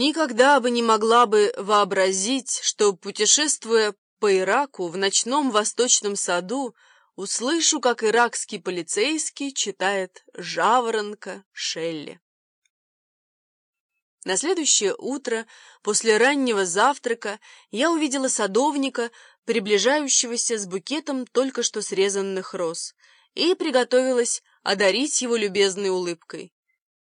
Никогда бы не могла бы вообразить, что, путешествуя по Ираку в ночном восточном саду, услышу, как иракский полицейский читает «Жаворонка Шелли». На следующее утро, после раннего завтрака, я увидела садовника, приближающегося с букетом только что срезанных роз, и приготовилась одарить его любезной улыбкой.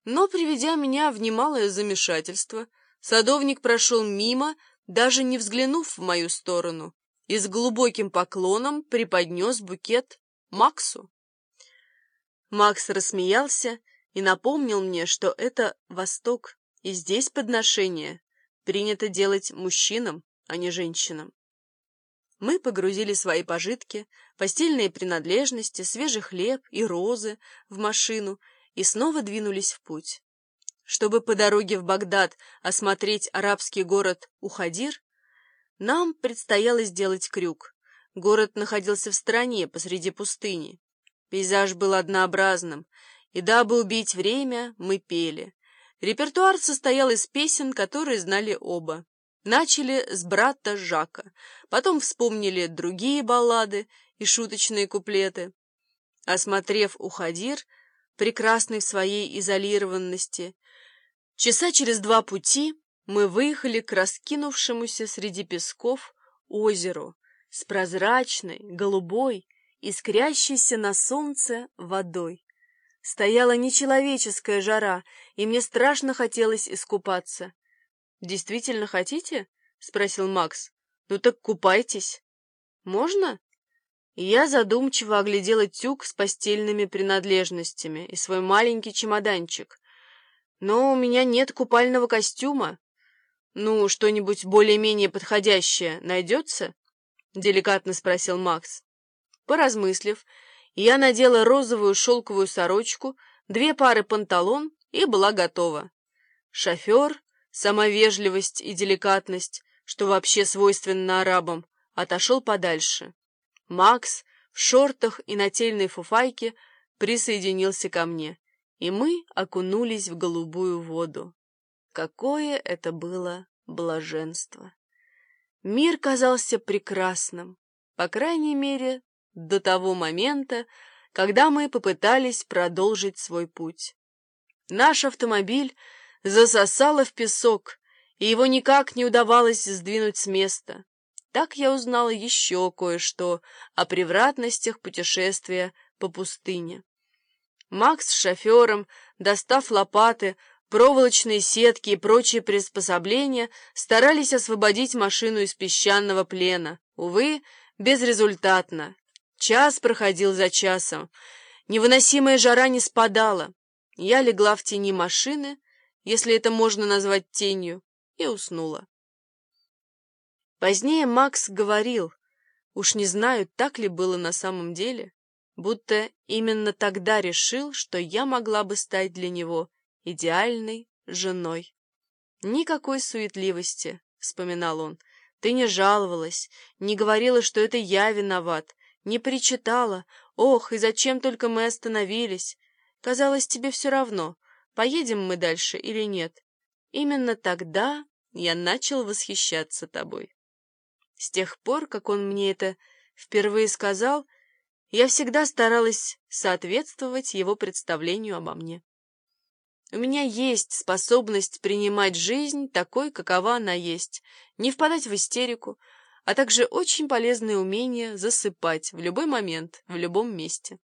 Но, приведя меня в немалое замешательство, садовник прошел мимо, даже не взглянув в мою сторону, и с глубоким поклоном преподнес букет Максу. Макс рассмеялся и напомнил мне, что это Восток, и здесь подношение принято делать мужчинам, а не женщинам. Мы погрузили свои пожитки, постельные принадлежности, свежий хлеб и розы в машину и снова двинулись в путь. Чтобы по дороге в Багдад осмотреть арабский город Ухадир, нам предстояло сделать крюк. Город находился в стороне, посреди пустыни. Пейзаж был однообразным, и дабы убить время, мы пели. Репертуар состоял из песен, которые знали оба. Начали с брата Жака, потом вспомнили другие баллады и шуточные куплеты. Осмотрев Ухадир, прекрасный в своей изолированности. Часа через два пути мы выехали к раскинувшемуся среди песков озеру с прозрачной, голубой, искрящейся на солнце водой. Стояла нечеловеческая жара, и мне страшно хотелось искупаться. «Действительно хотите?» — спросил Макс. «Ну так купайтесь». «Можно?» Я задумчиво оглядела тюк с постельными принадлежностями и свой маленький чемоданчик. Но у меня нет купального костюма. Ну, что-нибудь более-менее подходящее найдется? Деликатно спросил Макс. Поразмыслив, я надела розовую шелковую сорочку, две пары панталон и была готова. Шофер, сама вежливость и деликатность, что вообще свойственно арабам, отошел подальше. Макс в шортах и нательной фуфайке присоединился ко мне, и мы окунулись в голубую воду. Какое это было блаженство! Мир казался прекрасным, по крайней мере, до того момента, когда мы попытались продолжить свой путь. Наш автомобиль засосало в песок, и его никак не удавалось сдвинуть с места. Так я узнала еще кое-что о превратностях путешествия по пустыне. Макс с шофером, достав лопаты, проволочные сетки и прочие приспособления, старались освободить машину из песчаного плена. Увы, безрезультатно. Час проходил за часом. Невыносимая жара не спадала. Я легла в тени машины, если это можно назвать тенью, и уснула. Позднее Макс говорил, уж не знаю, так ли было на самом деле, будто именно тогда решил, что я могла бы стать для него идеальной женой. «Никакой суетливости», — вспоминал он, — «ты не жаловалась, не говорила, что это я виноват, не причитала, ох, и зачем только мы остановились. Казалось, тебе все равно, поедем мы дальше или нет. Именно тогда я начал восхищаться тобой». С тех пор, как он мне это впервые сказал, я всегда старалась соответствовать его представлению обо мне. У меня есть способность принимать жизнь такой, какова она есть, не впадать в истерику, а также очень полезное умение засыпать в любой момент, в любом месте.